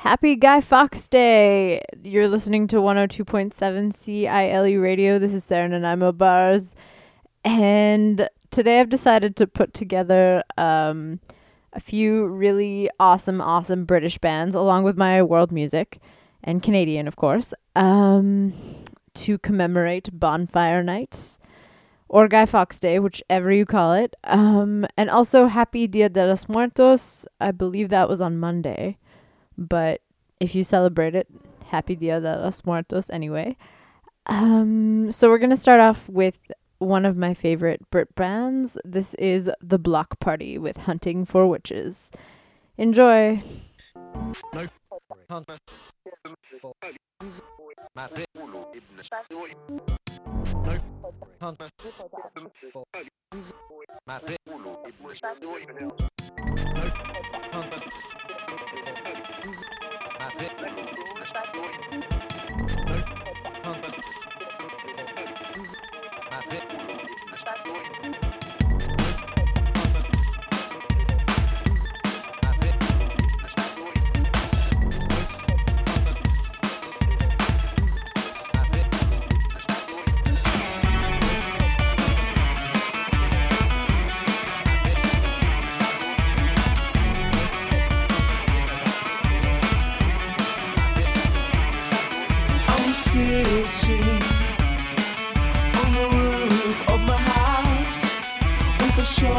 Happy Guy Fawkes Day! You're listening to 102.7 CILU Radio. This is Sarah Nanaimo Bars. And today I've decided to put together um, a few really awesome, awesome British bands, along with my world music, and Canadian, of course, um, to commemorate Bonfire Nights or Guy Fawkes Day, whichever you call it. Um, and also Happy Dia de los Muertos. I believe that was on Monday. But if you celebrate it, Happy Dia de los Muertos anyway. Um, so we're going to start off with one of my favorite Brit bands. This is The Bloc Party with Hunting for Witches. Enjoy! No. I'm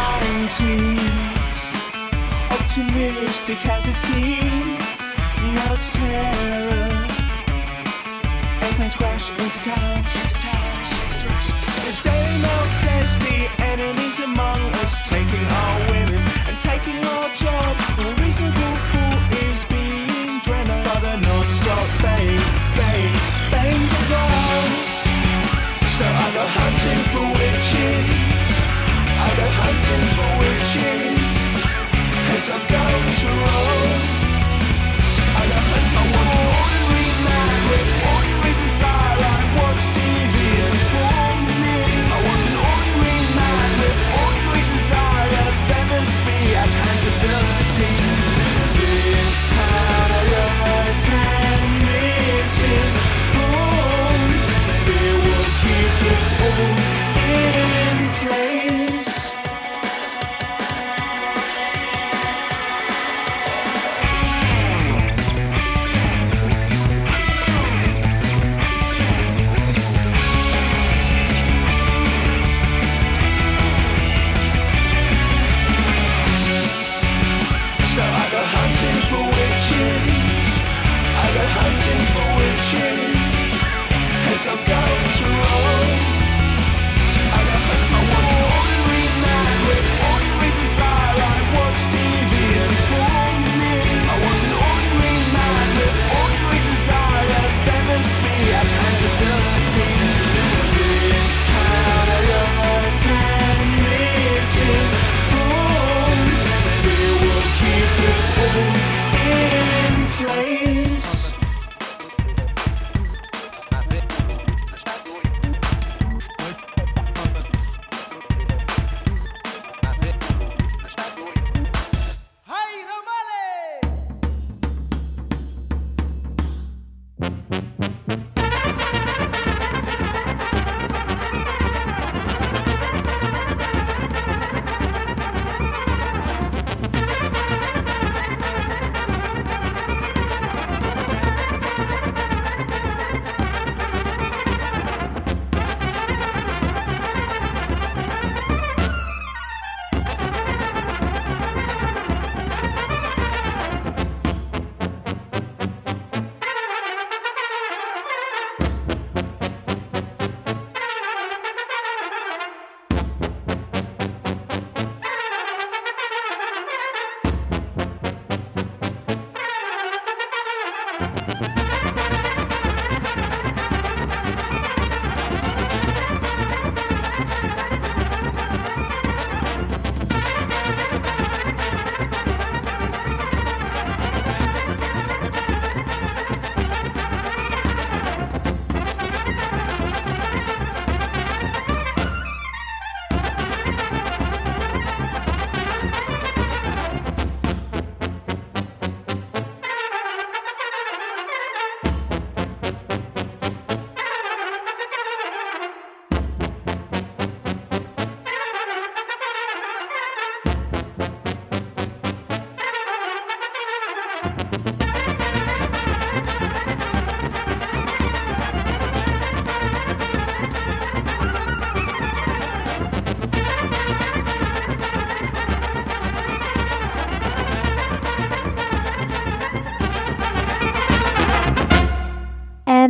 hunting. Optimistic as a teen. Now it's terror. Airplanes crash into towns. Says the among us, taking our women and taking our jobs. Cause I'm going to roll. I go hunting.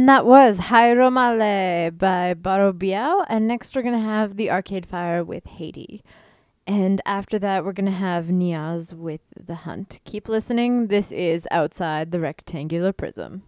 And that was Jairo Male by Baro Biao. And next we're going to have The Arcade Fire with Haiti. And after that, we're going to have Niyaz with The Hunt. Keep listening. This is Outside the Rectangular Prism.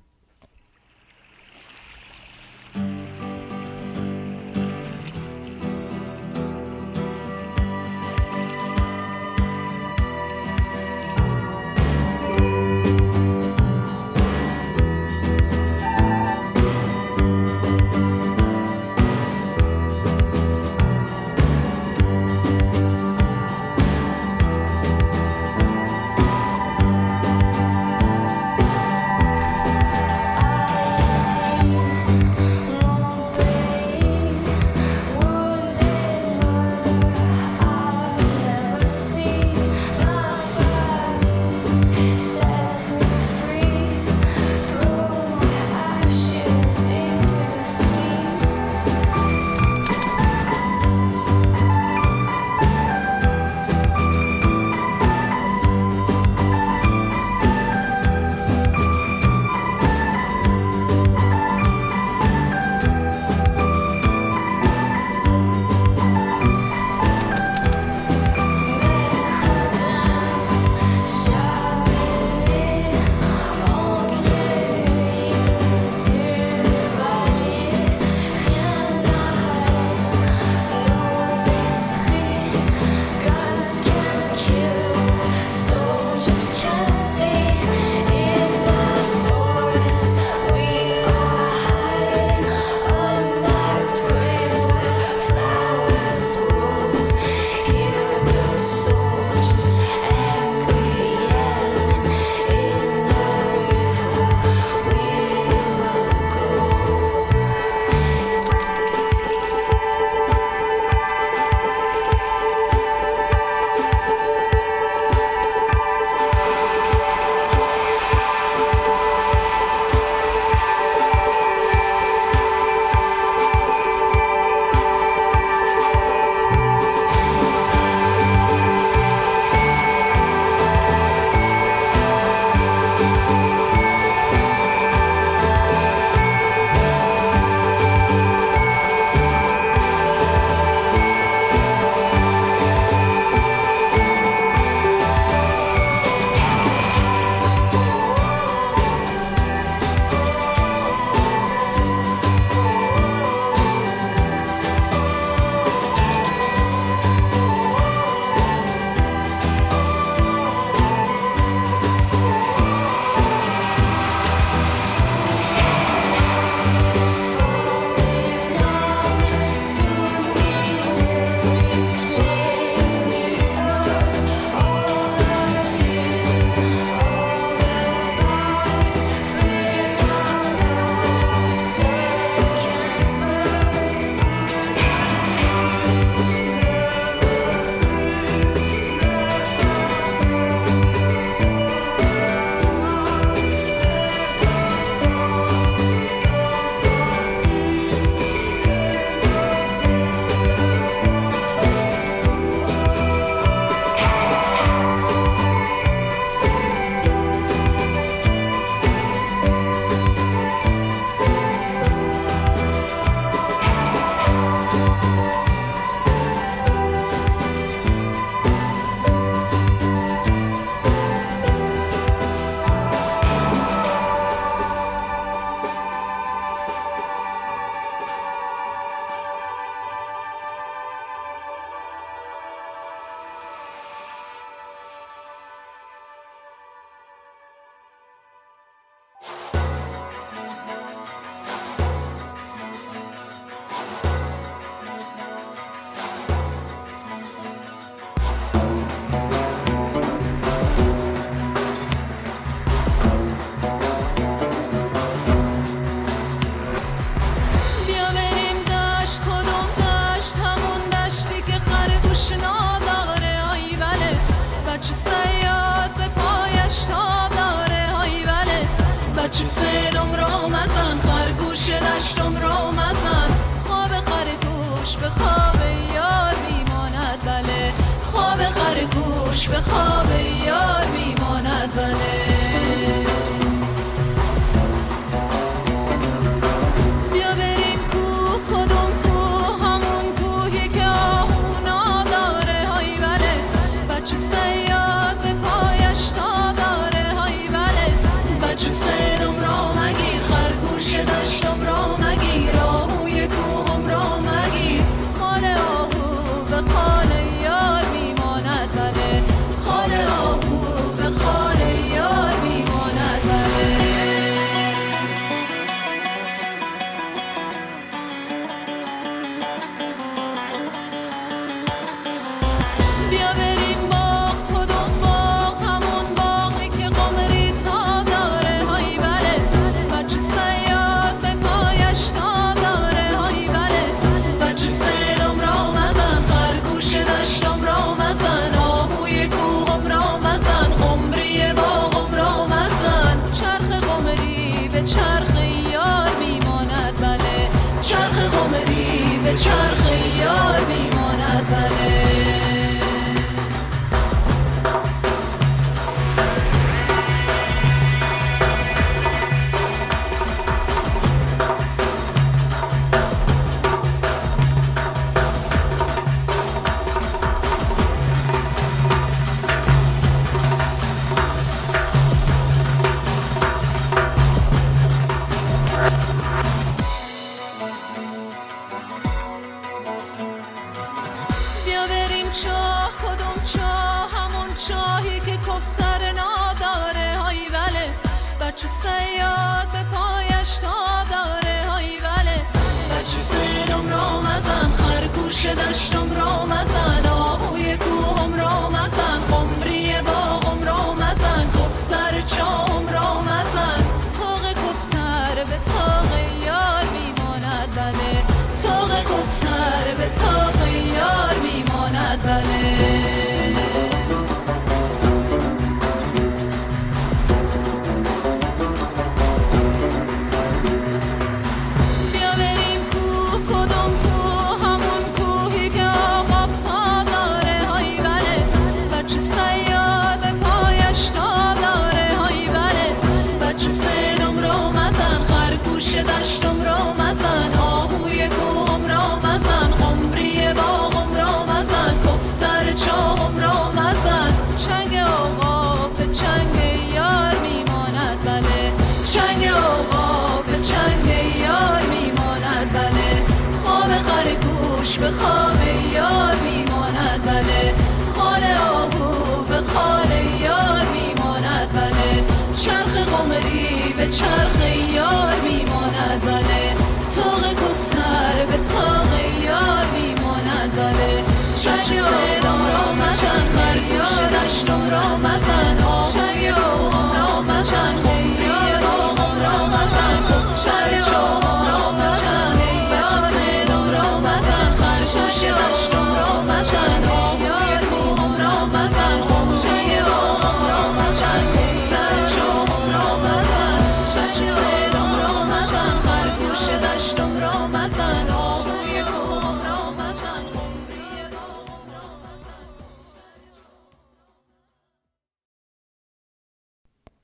داشت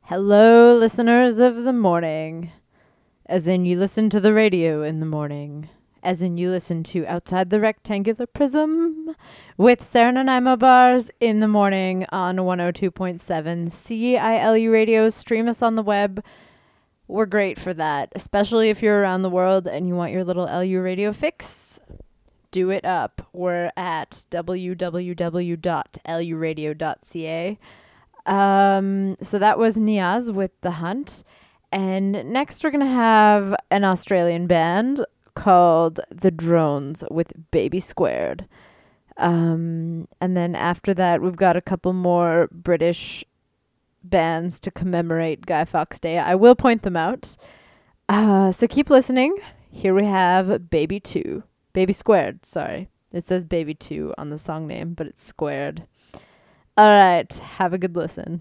Hello, listeners of the morning. As in, you listen to the radio in the morning. As in, you listen to Outside the Rectangular Prism with Saranaimo Bars in the morning on 102.7 CILU Radio. Stream us on the web. We're great for that, especially if you're around the world and you want your little LU radio fix. Do it up. We're at www.luradio.ca. Um, so that was Niyaz with The Hunt. And next, we're going to have an Australian band called The Drones with Baby Squared. Um, and then after that, we've got a couple more British bands to commemorate Guy Fawkes Day. I will point them out. Uh, so keep listening. Here we have Baby 2. Baby Squared, sorry. It says Baby 2 on the song name, but it's squared. All right. Have a good listen.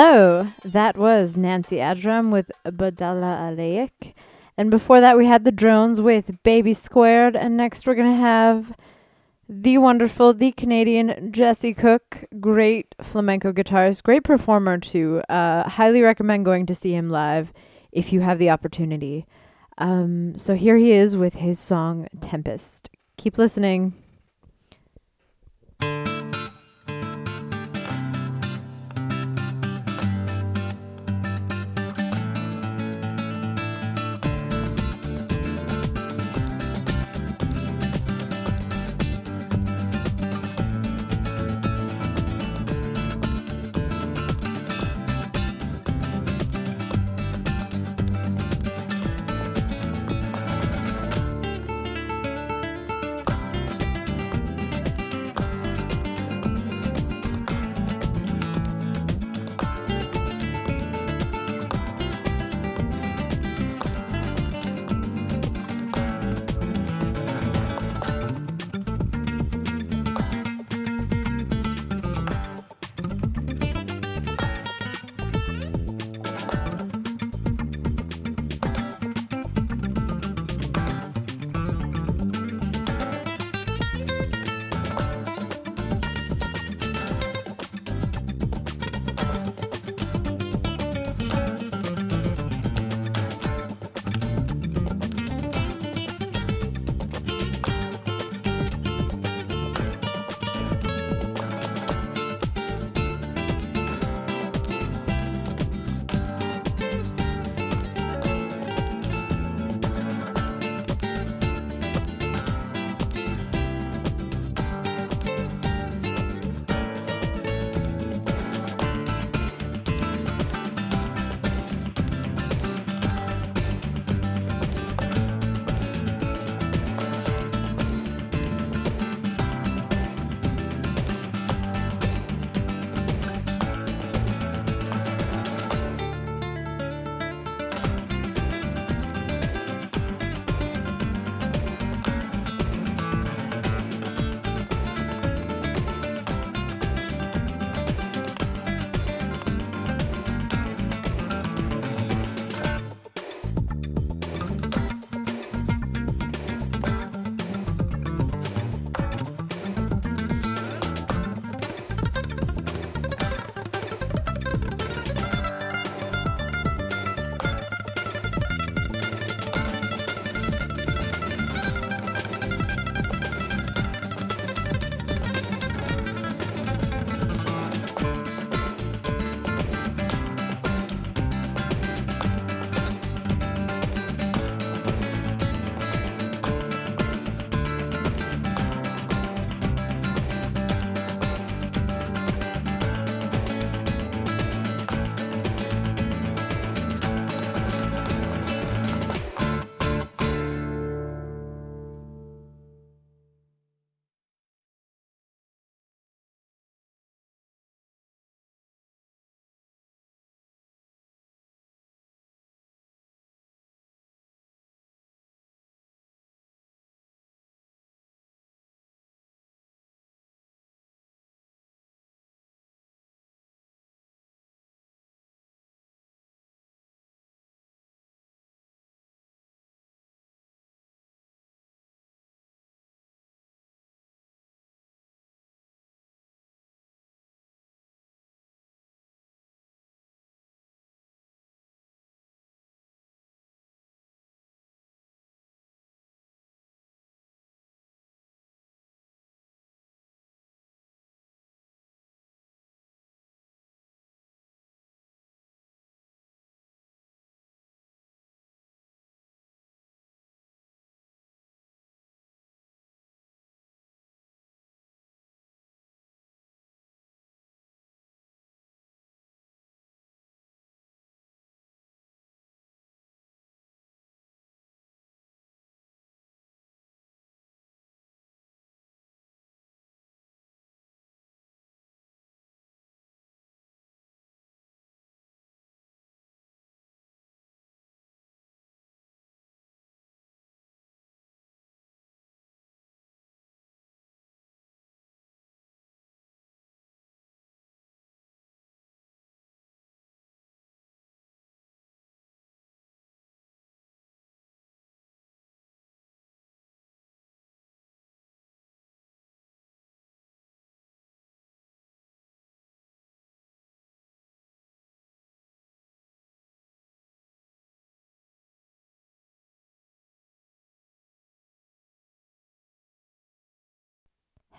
Hello, that was Nancy Ajram with Badala Aleik, And before that, we had the drones with Baby Squared. And next, we're going to have the wonderful, the Canadian Jesse Cook, great flamenco guitarist, great performer, too. Uh, highly recommend going to see him live if you have the opportunity. Um, so here he is with his song Tempest. Keep listening.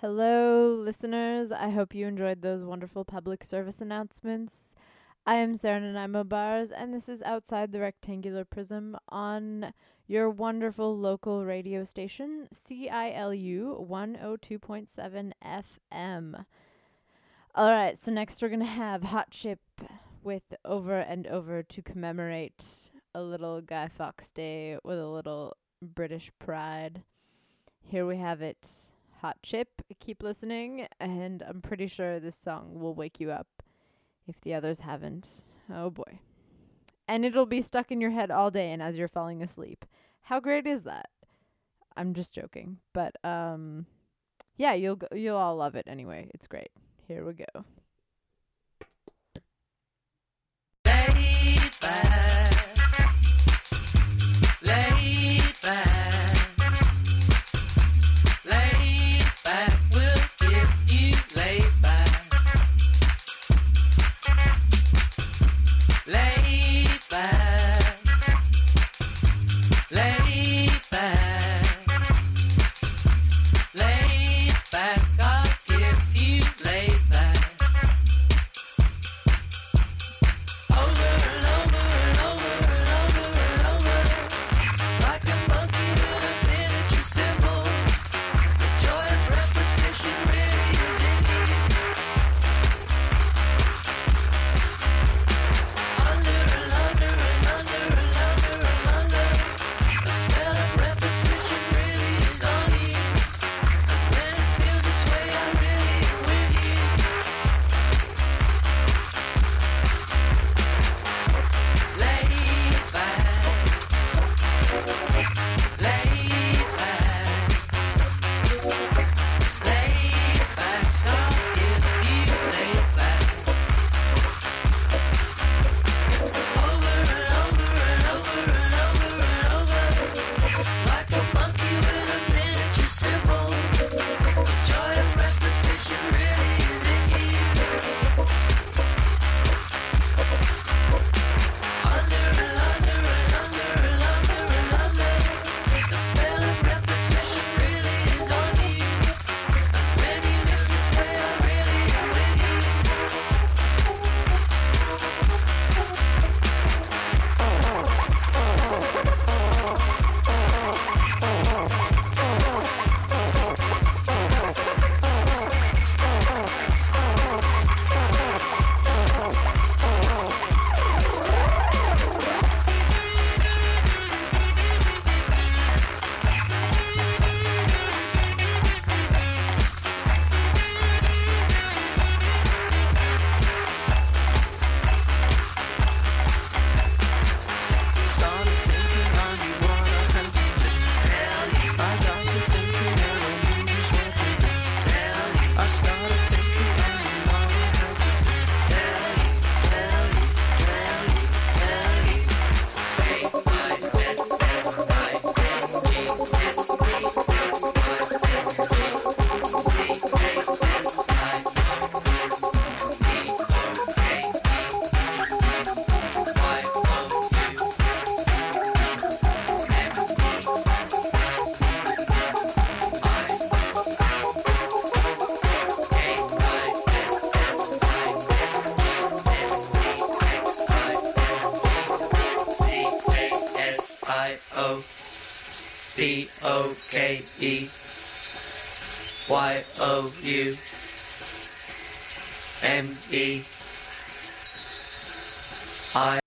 Hello, listeners. I hope you enjoyed those wonderful public service announcements. I am Sarah Nanaimo Bars, and this is Outside the Rectangular Prism on your wonderful local radio station, CILU 102.7 FM. All right, so next we're going to have Hot Chip with Over and Over to commemorate a little Guy Fawkes Day with a little British pride. Here we have it. Hot Chip. Keep listening, and I'm pretty sure this song will wake you up if the others haven't. Oh boy. And it'll be stuck in your head all day and as you're falling asleep. How great is that? I'm just joking, but um yeah, you'll go, you'll all love it anyway. It's great. Here we go. Laid back, laid back, P O K E. Y O U M E. I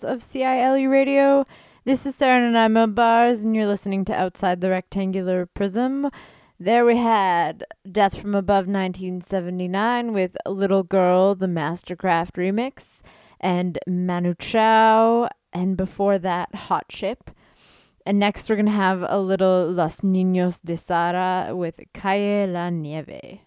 listeners of CILU Radio. This is Sarah Nanaimo Bars, and you're listening to Outside the Rectangular Prism. There we had Death from Above 1979 with Little Girl, the MSTRKRFT remix, and Manu Chao, and before that, Hot Chip. And next, we're going to have a little Los Niños de Sara with Calle la Nieve.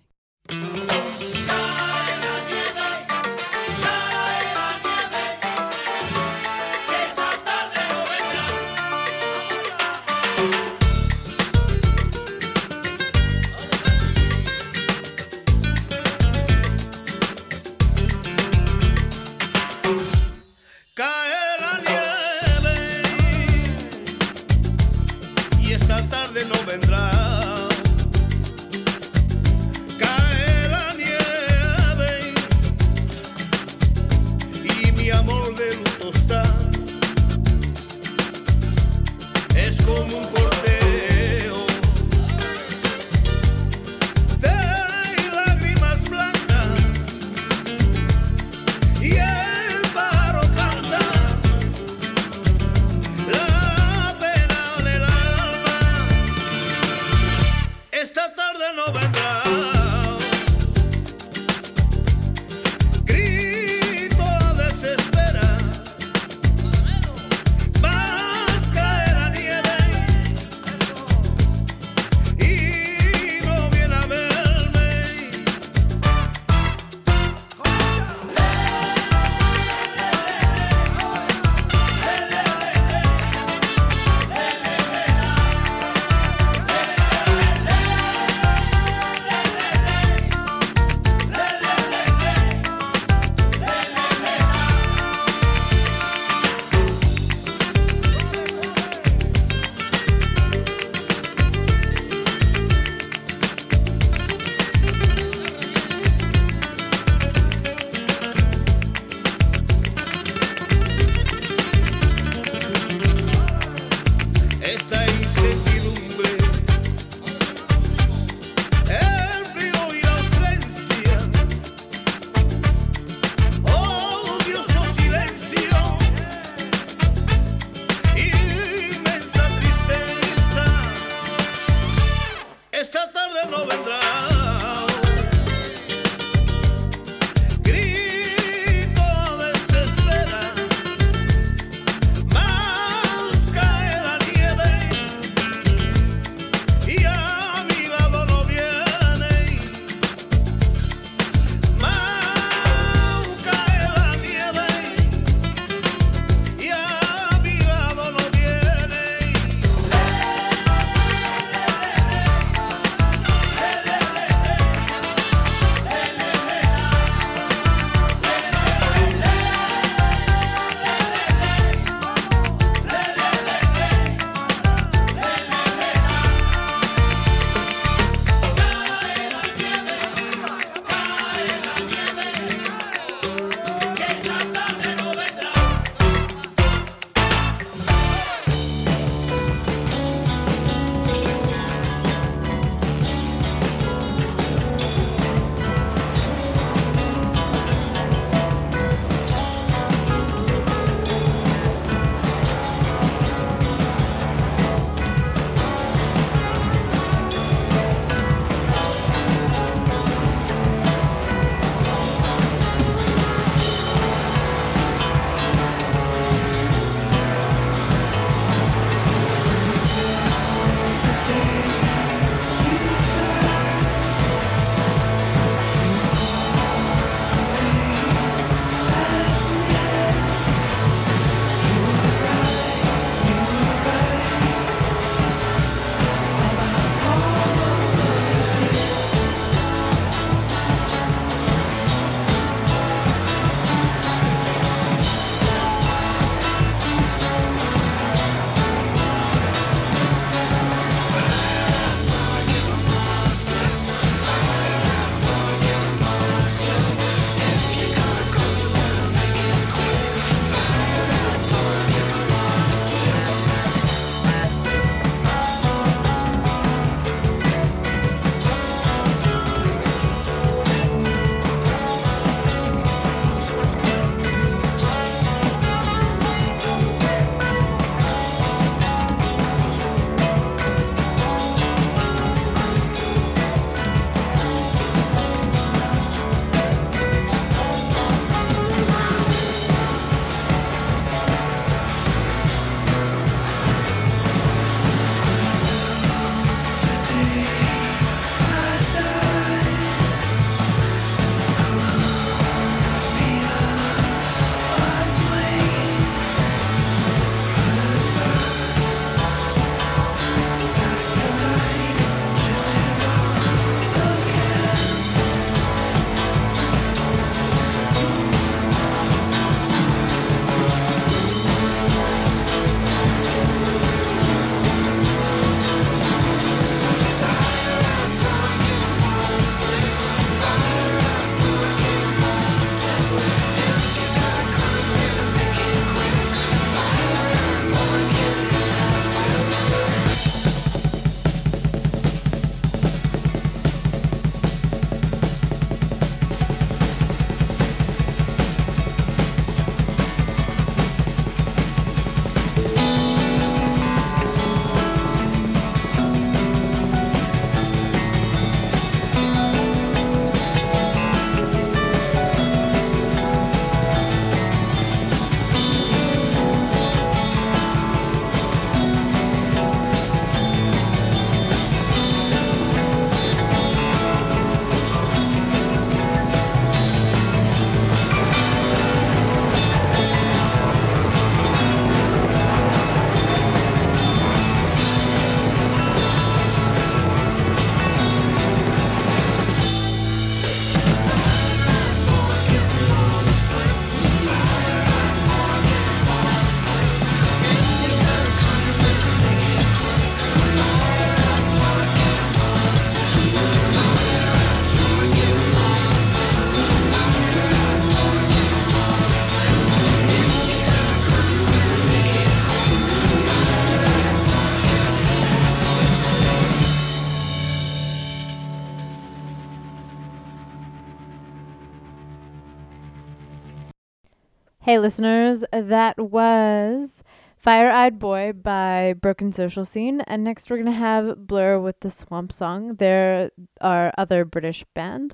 Hey, listeners, that was Fire Eyed Boy by Broken Social Scene. And next, we're going to have Blur with the Swamp Song. They're our other British band.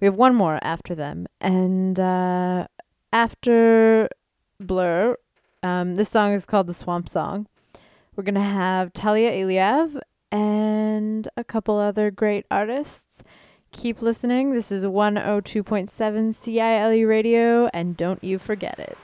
We have one more after them. And uh, after Blur, um, this song is called The Swamp Song. We're going to have Talia Eliav and a couple other great artists. Keep listening. This is 102.7 CILU Radio, and don't you forget it.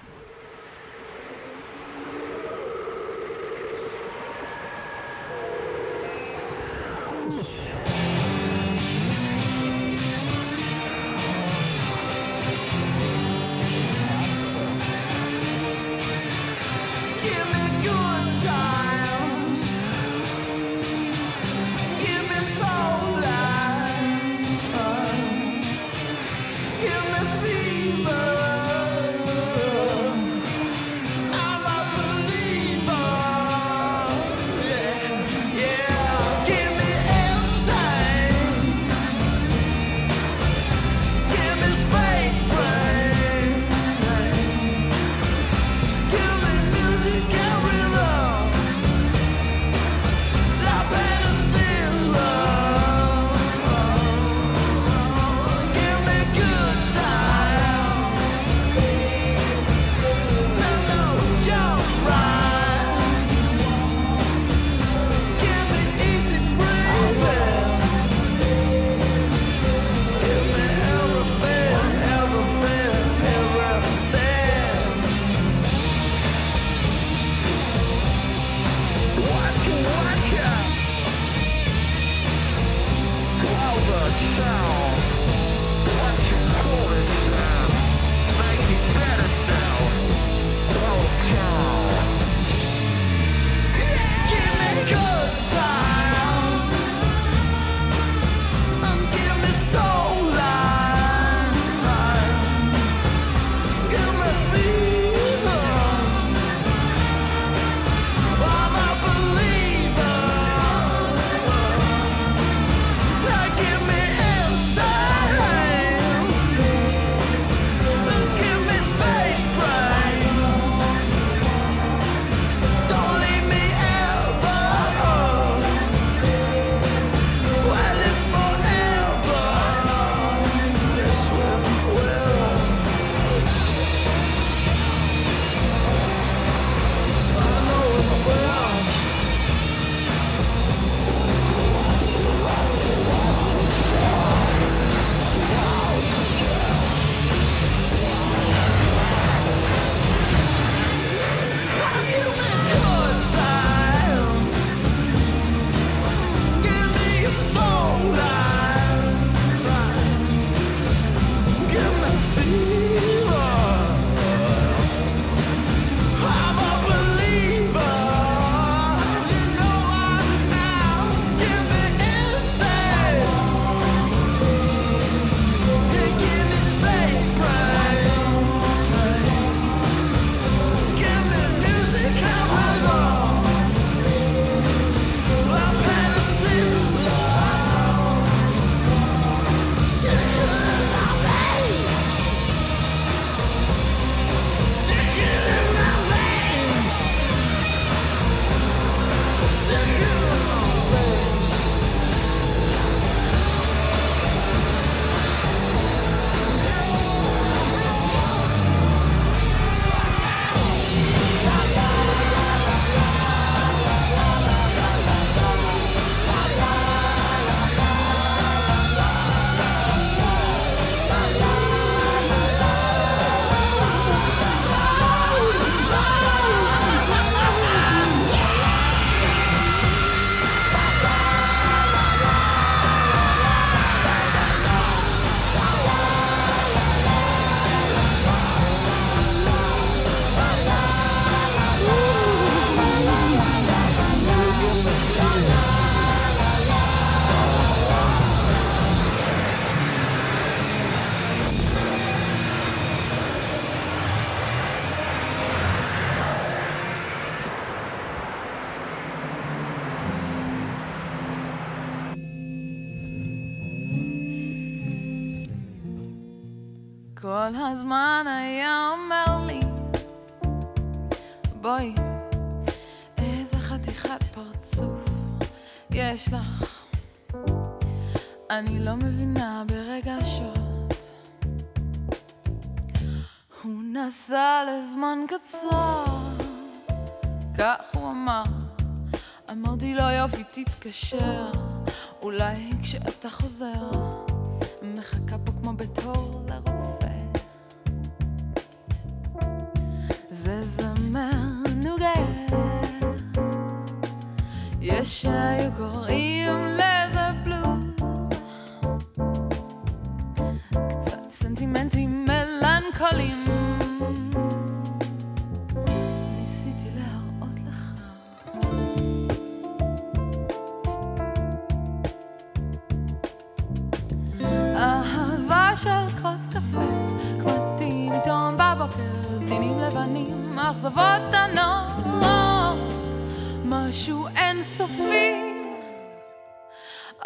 תתקשר, אולי כשאתה חוזר,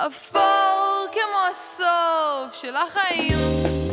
אפור כמו הסוף של החיים.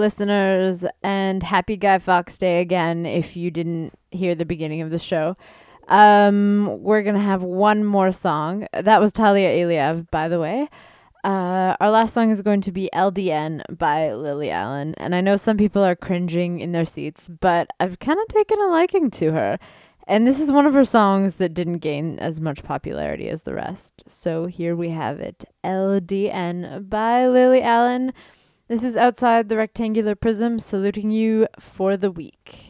Listeners, and happy Guy Fawkes Day again if you didn't hear the beginning of the show. Um, we're going to have one more song. That was Talia Eliav, by the way. Uh, our last song is going to be LDN by Lily Allen. And I know some people are cringing in their seats, but I've kind of taken a liking to her. And this is one of her songs that didn't gain as much popularity as the rest. So here we have it LDN by Lily Allen. This is outside the rectangular prism, saluting you for the week.